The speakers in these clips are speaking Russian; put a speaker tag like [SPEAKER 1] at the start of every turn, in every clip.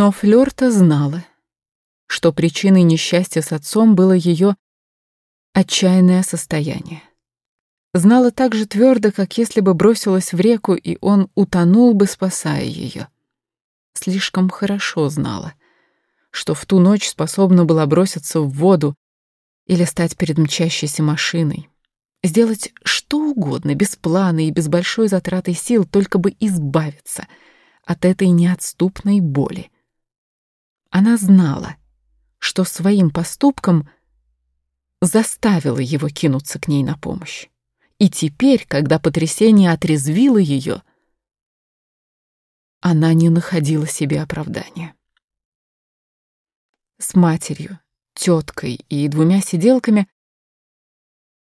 [SPEAKER 1] Но Флёрта знала, что причиной несчастья с отцом было ее отчаянное состояние. Знала так же твердо, как если бы бросилась в реку, и он утонул бы, спасая ее. Слишком хорошо знала, что в ту ночь способна была броситься в воду или стать перед мчащейся машиной. Сделать что угодно, без плана и без большой затраты сил, только бы избавиться от этой неотступной боли. Она знала, что своим поступком заставила его кинуться к ней на помощь. И теперь, когда потрясение отрезвило ее, она не находила себе оправдания. С матерью, теткой и двумя сиделками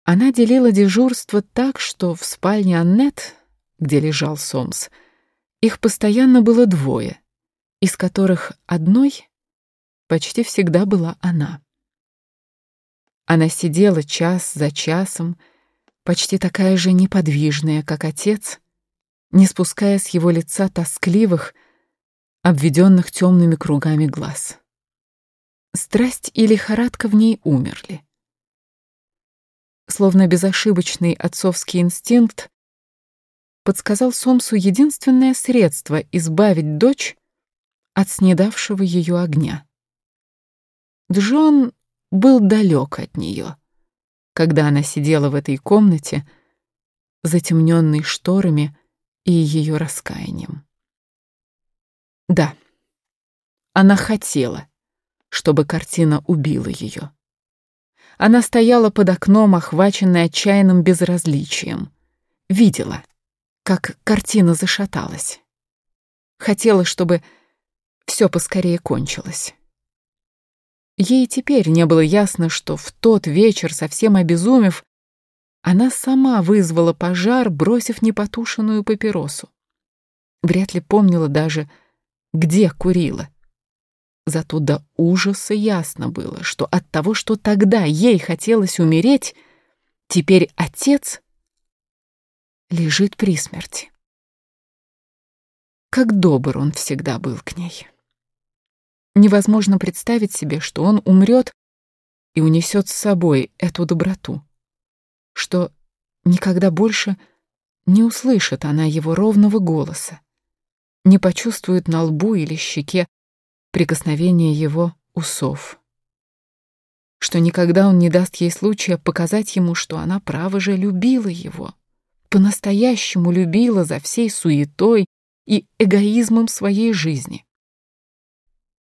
[SPEAKER 1] она делила дежурство так, что в спальне Аннет, где лежал Сомс, их постоянно было двое, из которых одной почти всегда была она. Она сидела час за часом, почти такая же неподвижная, как отец, не спуская с его лица тоскливых, обведенных темными кругами глаз. Страсть и лихорадка в ней умерли. Словно безошибочный отцовский инстинкт подсказал Сомсу единственное средство избавить дочь от снедавшего ее огня. Джон был далек от нее, когда она сидела в этой комнате, затемненной шторами и ее раскаянием. Да, она хотела, чтобы картина убила ее. Она стояла под окном, охваченная отчаянным безразличием. Видела, как картина зашаталась. Хотела, чтобы все поскорее кончилось. Ей теперь не было ясно, что в тот вечер, совсем обезумев, она сама вызвала пожар, бросив непотушенную папиросу. Вряд ли помнила даже, где курила. Зато до ужаса ясно было, что от того, что тогда ей хотелось умереть, теперь отец лежит при смерти. Как добр он всегда был к ней. Невозможно представить себе, что он умрет и унесет с собой эту доброту, что никогда больше не услышит она его ровного голоса, не почувствует на лбу или щеке прикосновение его усов, что никогда он не даст ей случая показать ему, что она, право же, любила его, по-настоящему любила за всей суетой и эгоизмом своей жизни.